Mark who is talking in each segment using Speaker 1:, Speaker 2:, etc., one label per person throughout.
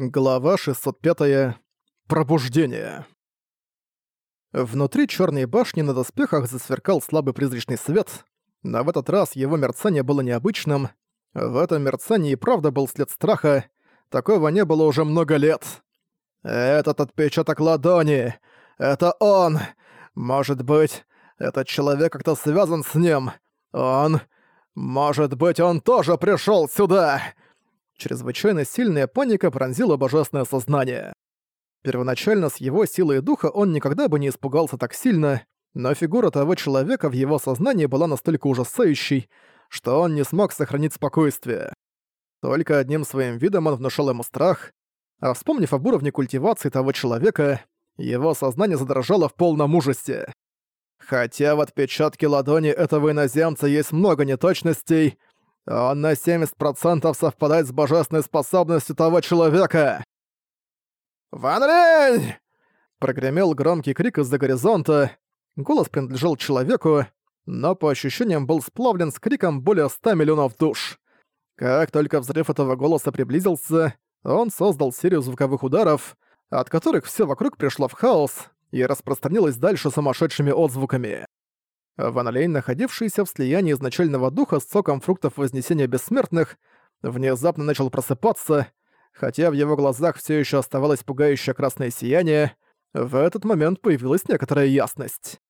Speaker 1: Глава 605. Пробуждение. Внутри черной башни на доспехах засверкал слабый призрачный свет, но в этот раз его мерцание было необычным. В этом мерцании и правда был след страха. Такого не было уже много лет. «Этот отпечаток ладони! Это он! Может быть, этот человек как-то связан с ним? Он... Может быть, он тоже пришел сюда!» Чрезвычайно сильная паника пронзила божественное сознание. Первоначально с его силой духа он никогда бы не испугался так сильно, но фигура того человека в его сознании была настолько ужасающей, что он не смог сохранить спокойствие. Только одним своим видом он внушал ему страх, а вспомнив об уровне культивации того человека, его сознание задрожало в полном ужасе. Хотя в отпечатке ладони этого иноземца есть много неточностей, он на 70% совпадает с божественной способностью того человека. «Ван Линь!» Прогремел громкий крик из-за горизонта. Голос принадлежал человеку, но по ощущениям был сплавлен с криком более 100 миллионов душ. Как только взрыв этого голоса приблизился, он создал серию звуковых ударов, от которых все вокруг пришло в хаос и распространилось дальше сумасшедшими отзвуками. Ван Лейн, находившийся в слиянии изначального духа с соком фруктов Вознесения Бессмертных, внезапно начал просыпаться, хотя в его глазах все еще оставалось пугающее красное сияние, в этот момент появилась некоторая ясность.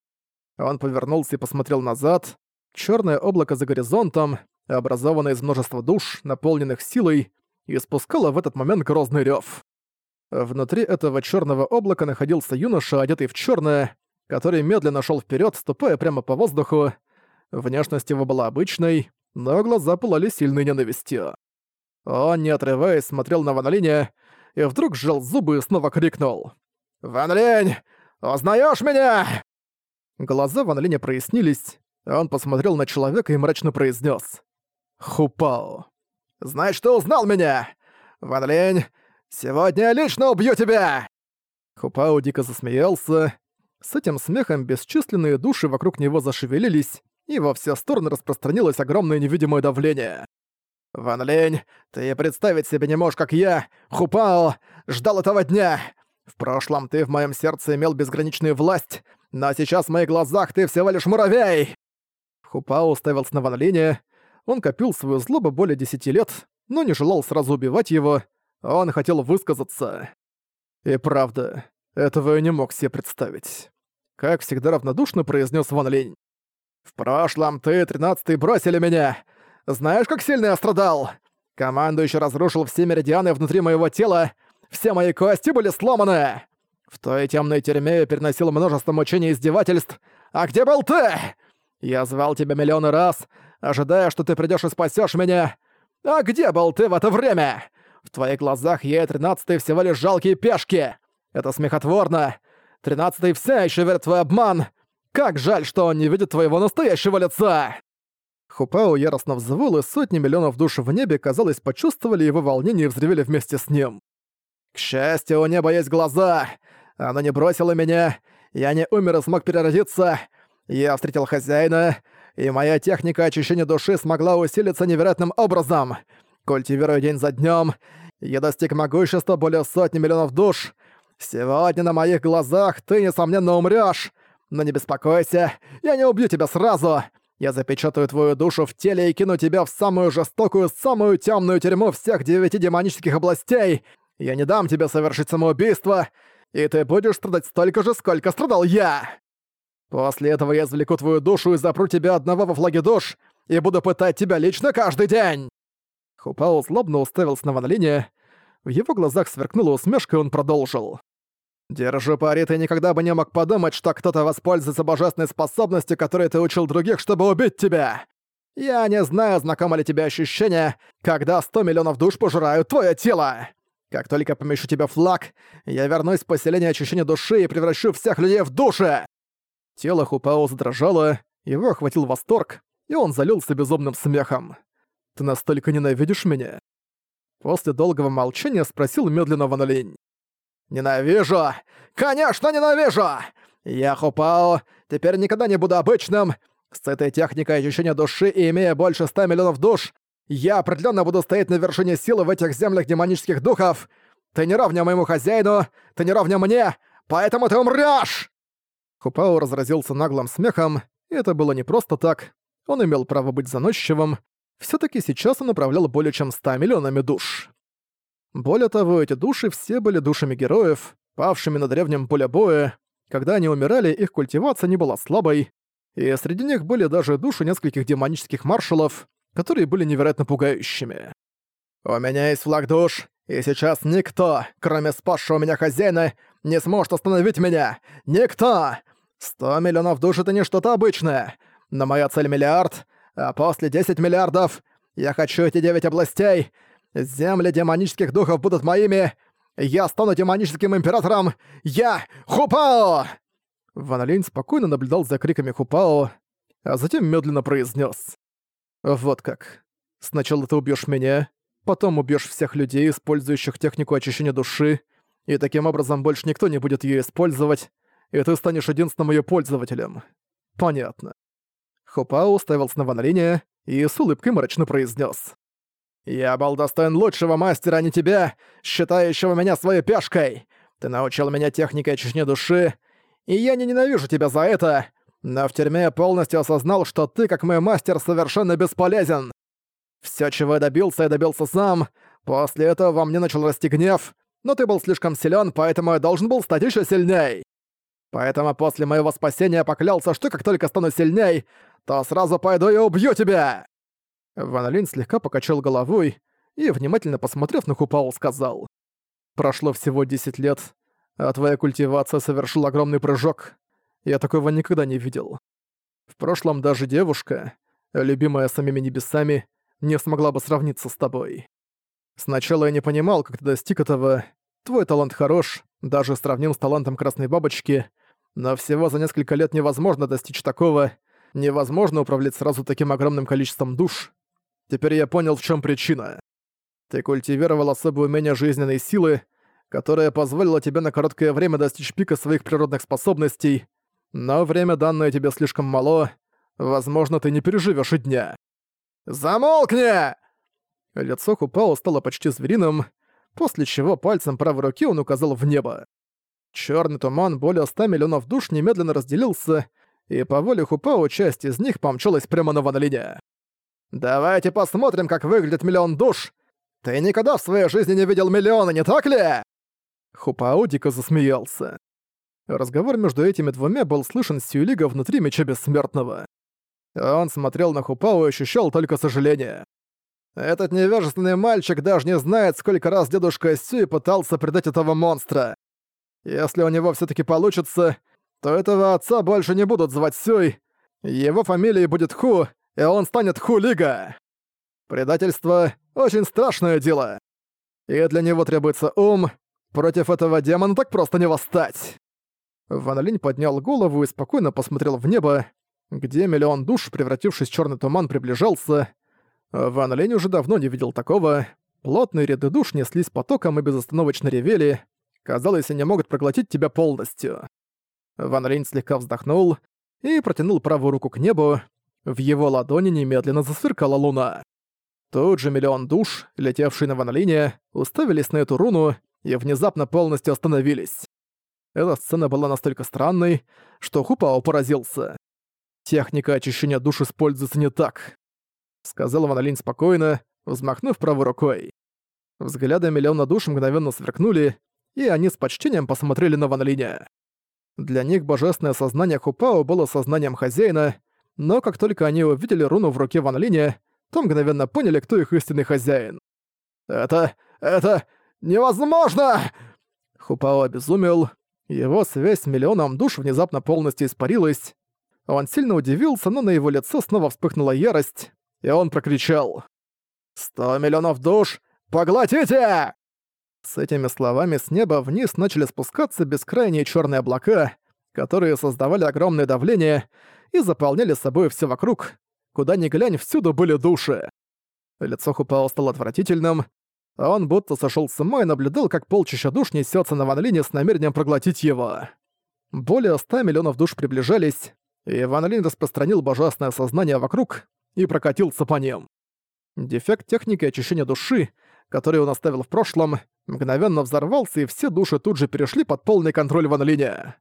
Speaker 1: Он повернулся и посмотрел назад. Черное облако за горизонтом, образованное из множества душ, наполненных силой, испускало в этот момент грозный рев. Внутри этого черного облака находился юноша, одетый в черное, который медленно шел вперед, ступая прямо по воздуху. Внешность его была обычной, но глаза пылали сильной ненавистью. Он, не отрываясь, смотрел на Ван и вдруг сжал зубы и снова крикнул. «Ван Линь, узнаешь меня?» Глаза Ван Линя прояснились, он посмотрел на человека и мрачно произнес: «Хупао». «Значит, ты узнал меня! Ван Линь, сегодня я лично убью тебя!» Хупао дико засмеялся, с этим смехом бесчисленные души вокруг него зашевелились, и во все стороны распространилось огромное невидимое давление. «Ван Лень, ты представить себе не можешь, как я, Хупао, ждал этого дня! В прошлом ты в моем сердце имел безграничную власть, но сейчас в моих глазах ты всего лишь муравей!» Хупао уставился на Ван Линя. Он копил свою злобу более десяти лет, но не желал сразу убивать его. Он хотел высказаться. И правда, этого я не мог себе представить. Как всегда равнодушно произнес Ван Линь. «В прошлом ты, тринадцатый, бросили меня. Знаешь, как сильно я страдал? Командующий разрушил все меридианы внутри моего тела, все мои кости были сломаны. В той темной тюрьме я переносил множество мучений и издевательств. А где был ты? Я звал тебя миллионы раз, ожидая, что ты придёшь и спасёшь меня. А где был ты в это время? В твоих глазах я и тринадцатый всего лишь жалкие пешки. Это смехотворно. Тринадцатый вся еще верит твой обман. Как жаль, что он не видит твоего настоящего лица!» Хупао яростно взвыл, и сотни миллионов душ в небе, казалось, почувствовали его волнение и взревели вместе с ним. «К счастью, у неба есть глаза! Оно не бросило меня! Я не умер и смог переродиться! Я встретил хозяина, и моя техника очищения души смогла усилиться невероятным образом! Культивируя день за днем, я достиг могущества более сотни миллионов душ — Сегодня на моих глазах ты, несомненно, умрёшь. Но не беспокойся, я не убью тебя сразу. Я запечатаю твою душу в теле и кину тебя в самую жестокую, самую тёмную тюрьму всех девяти демонических областей. Я не дам тебе совершить самоубийство, и ты будешь страдать столько же, сколько страдал я. После этого я извлеку твою душу и запру тебя одного во флаге душ и буду пытать тебя лично каждый день!» Хупао злобно уставился на Ван. В его глазах сверкнула усмешка, и он продолжил. Держу пари, ты никогда бы не мог подумать, что кто-то воспользуется божественной способностью, которой ты учил других, чтобы убить тебя. Я не знаю, знакомо ли тебе ощущение, когда 100 миллионов душ пожирают твое тело. Как только помещу тебя флаг, я вернусь в поселение очищения души и превращу всех людей в души. Тело Хупао задрожало, его охватил восторг, и он залился безумным смехом. «Ты настолько ненавидишь меня?» После долгого молчания спросил медленно Ван Линь. «Ненавижу! Конечно, ненавижу! Я Хупао, теперь никогда не буду обычным. С этой техникой ощущения души и имея больше ста миллионов душ, я определенно буду стоять на вершине силы в этих землях демонических духов. Ты не равня моему хозяину! Ты не равня мне! Поэтому ты умрёшь!» Хупао разразился наглым смехом, и это было не просто так. Он имел право быть заносчивым. все таки сейчас он управлял более чем ста миллионами душ. Более того, эти души все были душами героев, павшими на древнем поле боя. Когда они умирали, их культивация не была слабой, и среди них были даже души нескольких демонических маршалов, которые были невероятно пугающими. «У меня есть флаг душ, и сейчас никто, кроме спасшего меня хозяина, не сможет остановить меня! Никто! Сто миллионов душ — это не что-то обычное, но моя цель — миллиард, а после 10 миллиардов я хочу эти девять областей. Земли демонических духов будут моими. Я стану демоническим императором. Я Хупао!» Ван Линь спокойно наблюдал за криками Хупао, а затем медленно произнес: «Вот как. Сначала ты убьешь меня, потом убьешь всех людей, использующих технику очищения души, и таким образом больше никто не будет ее использовать, и ты станешь единственным ее пользователем. Понятно». Хупао уставился на Ван Линя и с улыбкой мрачно произнес: «Я был достоин лучшего мастера, а не тебя, считающего меня своей пешкой. Ты научил меня технике очищения души, и я не ненавижу тебя за это, но в тюрьме я полностью осознал, что ты, как мой мастер, совершенно бесполезен. Все, чего я добился, я добился сам. После этого во мне начал расти гнев, но ты был слишком силен, поэтому я должен был стать еще сильней. Поэтому после моего спасения поклялся, что как только стану сильней, то сразу пойду и убью тебя!» Ван Линь слегка покачал головой и, внимательно посмотрев на Хупао, сказал. «Прошло всего 10 лет, а твоя культивация совершила огромный прыжок. Я такого никогда не видел. В прошлом даже девушка, любимая самими небесами, не смогла бы сравниться с тобой. Сначала я не понимал, как ты достиг этого. Твой талант хорош, даже сравним с талантом Красной Бабочки, но всего за несколько лет невозможно достичь такого, невозможно управлять сразу таким огромным количеством душ. Теперь я понял, в чем причина. Ты культивировал особое умение жизненной силы, которое позволило тебе на короткое время достичь пика своих природных способностей, но время, данное тебе слишком мало, возможно, ты не переживешь и дня. «Замолкни!» Лицо Хупао стало почти звериным, после чего пальцем правой руки он указал в небо. Черный туман более ста миллионов душ немедленно разделился, и по воле Хупао часть из них помчалась прямо на Ван «Давайте посмотрим, как выглядит миллион душ! Ты никогда в своей жизни не видел миллиона, не так ли?» Хупао дико засмеялся. Разговор между этими двумя был слышен Сюлига внутри Меча Бессмертного. Он смотрел на Хупао и ощущал только сожаление. Этот невежественный мальчик даже не знает, сколько раз дедушка Сюй пытался предать этого монстра. Если у него все таки получится, то этого отца больше не будут звать Сюй, его фамилией будет Ху, и он станет Ху-Лига. Предательство — очень страшное дело. И для него требуется ум, против этого демона так просто не восстать. Ван Линь поднял голову и спокойно посмотрел в небо, где миллион душ, превратившись в черный туман, приближался. Ван Линь уже давно не видел такого. Плотные ряды душ неслись потоком и безостановочно ревели. Казалось, они могут проглотить тебя полностью. Ван Линь слегка вздохнул и протянул правую руку к небу. В его ладони немедленно засверкала луна. Тут же миллион душ, летевшие на Ван Линя, уставились на эту руну и внезапно полностью остановились. Эта сцена была настолько странной, что Хупао поразился. «Техника очищения душ используется не так», — сказал Ван Линь спокойно, взмахнув правой рукой. Взгляды миллиона душ мгновенно сверкнули, и они с почтением посмотрели на Ван Линя. Для них божественное сознание Хупао было сознанием хозяина, но как только они увидели руну в руке Ван Линя, то мгновенно поняли, кто их истинный хозяин. «Это... это... невозможно!» Хупао обезумел. Его связь с миллионом душ внезапно полностью испарилась. Он сильно удивился, но на его лицо снова вспыхнула ярость, и он прокричал. «Сто миллионов душ! Поглотите!» С этими словами с неба вниз начали спускаться бескрайние черные облака, которые создавали огромное давление и заполняли собой все вокруг. Куда ни глянь, всюду были души. Лицо Хупао стало отвратительным, а он будто сошел с ума и наблюдал, как полчища душ несется на Ван Лине с намерением проглотить его. Более ста миллионов душ приближались, и Ван Линь распространил божественное сознание вокруг и прокатился по ним. Дефект техники очищения души, который он оставил в прошлом, мгновенно взорвался, и все души тут же перешли под полный контроль Ван Линя.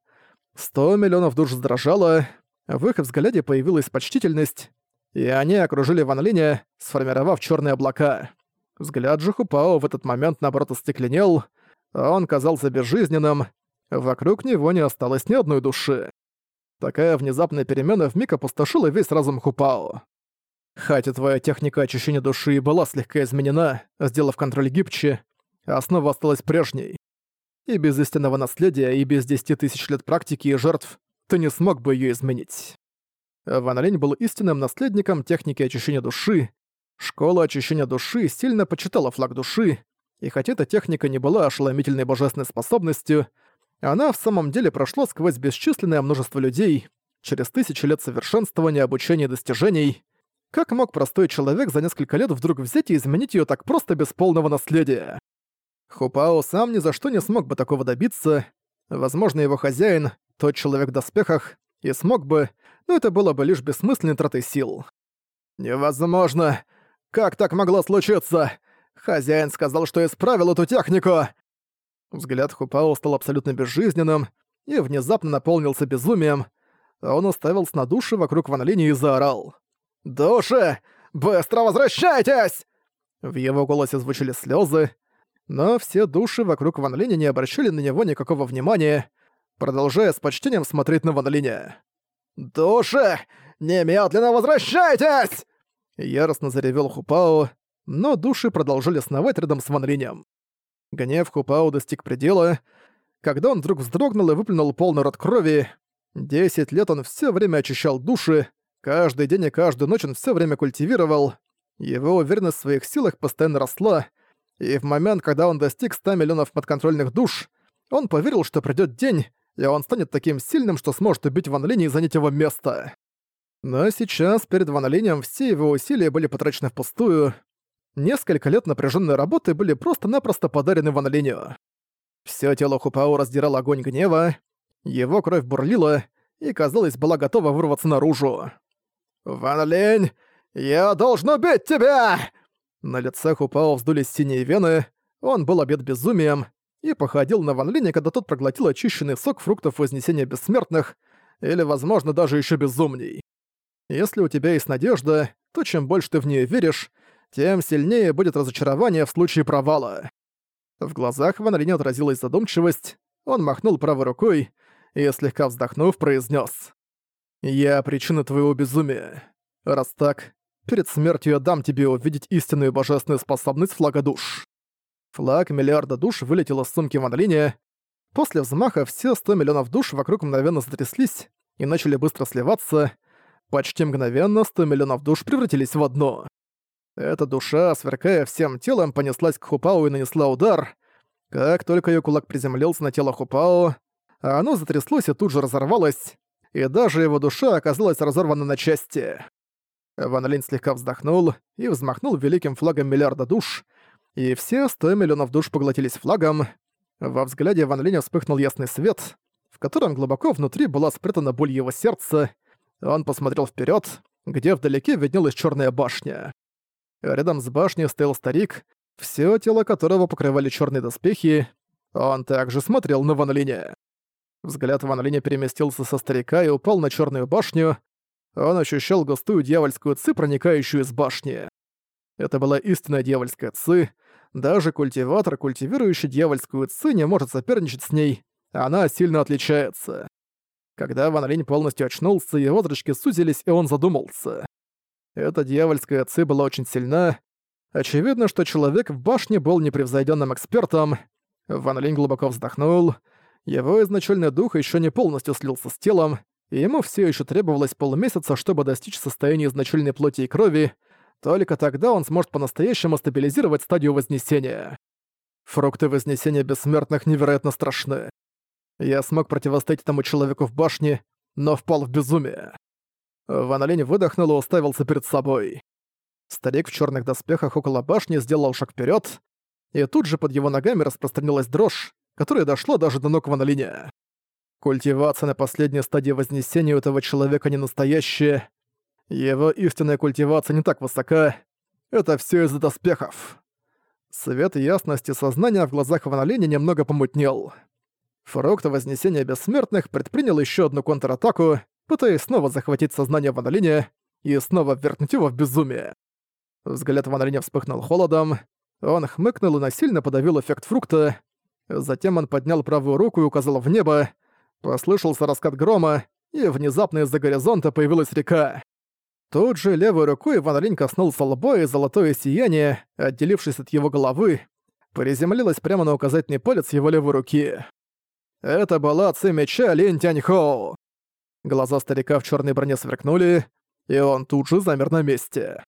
Speaker 1: Сто миллионов душ задрожало, в их взгляде появилась почтительность, и они окружили Ван Линя, сформировав черные облака. Взгляд же Хупао в этот момент наоборот остекленел, а он казался безжизненным, вокруг него не осталось ни одной души. Такая внезапная перемена вмиг опустошила весь разум Хупао. Хотя твоя техника очищения души была слегка изменена, сделав контроль гибче, основа осталась прежней. И без истинного наследия, и без десяти тысяч лет практики и жертв ты не смог бы ее изменить. Ван Линь был истинным наследником техники очищения души. Школа очищения души сильно почитала флаг души, и хотя эта техника не была ошеломительной божественной способностью, она в самом деле прошла сквозь бесчисленное множество людей, через тысячи лет совершенствования, обучения и достижений. Как мог простой человек за несколько лет вдруг взять и изменить ее так просто без полного наследия? Хупао сам ни за что не смог бы такого добиться. Возможно, его хозяин, тот человек в доспехах, и смог бы, но это было бы лишь бессмысленной тратой сил. «Невозможно! Как так могло случиться? Хозяин сказал, что исправил эту технику!» Взгляд Хупао стал абсолютно безжизненным и внезапно наполнился безумием. Он уставился на души вокруг Ван Линь и заорал. «Души! Быстро возвращайтесь!» В его голосе звучали слезы, но все души вокруг Ван Линя не обращали на него никакого внимания, продолжая с почтением смотреть на Ван Линя. «Души! Немедленно возвращайтесь!» Яростно заревел Хупао, но души продолжили сновать рядом с Ван Линем. Гнев Хупао достиг предела, когда он вдруг вздрогнул и выплюнул полный рот крови. Десять лет он все время очищал души, каждый день и каждую ночь он все время культивировал. Его уверенность в своих силах постоянно росла, и в момент, когда он достиг 100 миллионов подконтрольных душ, он поверил, что придёт день, и он станет таким сильным, что сможет убить Ван Линь и занять его место. Но сейчас перед Ван Линем все его усилия были потрачены впустую, Несколько лет напряженной работы были просто-напросто подарены Ван Линю. Всё тело Хупао раздирал огонь гнева, его кровь бурлила и, казалось, была готова вырваться наружу. «Ван Линь, я должен убить тебя!» На лице Хупао вздулись синие вены, он был обед безумием и походил на Ван Линя, когда тот проглотил очищенный сок фруктов Вознесения Бессмертных, или, возможно, даже ещё безумней. Если у тебя есть надежда, то чем больше ты в неё веришь, тем сильнее будет разочарование в случае провала. В глазах Ван Линя отразилась задумчивость, он махнул правой рукой и, слегка вздохнув, произнес: «Я причина твоего безумия. Раз так, перед смертью я дам тебе увидеть истинную божественную способность флага душ». Флаг миллиарда душ вылетел из сумки Ван. После взмаха все 100 миллионов душ вокруг мгновенно затряслись и начали быстро сливаться. Почти мгновенно 100 миллионов душ превратились в одно. Эта душа, сверкая всем телом, понеслась к Хупао и нанесла удар. Как только её кулак приземлился на тело Хупао, оно затряслось и тут же разорвалось, и даже его душа оказалась разорвана на части. Ван Линь слегка вздохнул и взмахнул великим флагом миллиарда душ, и все 100 миллионов душ поглотились флагом. Во взгляде Ван Линя вспыхнул ясный свет, в котором глубоко внутри была спрятана боль его сердца. Он посмотрел вперед, где вдалеке виднелась черная башня. Рядом с башней стоял старик, все тело которого покрывали черные доспехи. Он также смотрел на Ван Линя. Взгляд Ван Линя переместился со старика и упал на черную башню. Он ощущал густую дьявольскую ци, проникающую из башни. Это была истинная дьявольская ци. Даже культиватор, культивирующий дьявольскую ци, не может соперничать с ней. Она сильно отличается. Когда Ван Линь полностью очнулся, его зрачки сузились, и он задумался. Эта дьявольская ци была очень сильна. Очевидно, что человек в башне был непревзойденным экспертом. Ван Линь глубоко вздохнул. Его изначальный дух еще не полностью слился с телом, и ему все еще требовалось полмесяца, чтобы достичь состояния изначальной плоти и крови. Только тогда он сможет по-настоящему стабилизировать стадию Вознесения. Фрукты Вознесения Бессмертных невероятно страшны. Я смог противостоять этому человеку в башне, но впал в безумие. Ван Линь выдохнул и уставился перед собой. Старик в черных доспехах около башни сделал шаг вперед, и тут же под его ногами распространилась дрожь, которая дошла даже до ног Ван Линя. Культивация на последней стадии Вознесения у этого человека не настоящая. Его истинная культивация не так высока. Это все из-за доспехов. Свет ясности сознания в глазах Ван немного помутнел. Фрукт Вознесения Бессмертных предпринял еще одну контратаку, пытаясь снова захватить сознание Ван и снова ввергнуть его в безумие. Взгляд Ван вспыхнул холодом, он хмыкнул и насильно подавил эффект фрукта. Затем он поднял правую руку и указал в небо. Послышался раскат грома, и внезапно из-за горизонта появилась река. Тут же левой рукой Ван Линь коснулся лба, и золотое сияние, отделившись от его головы, приземлилось прямо на указательный палец его левой руки. Это была ци меча Линь Тяньхоу. Глаза старика в черной броне сверкнули, и он тут же замер на месте.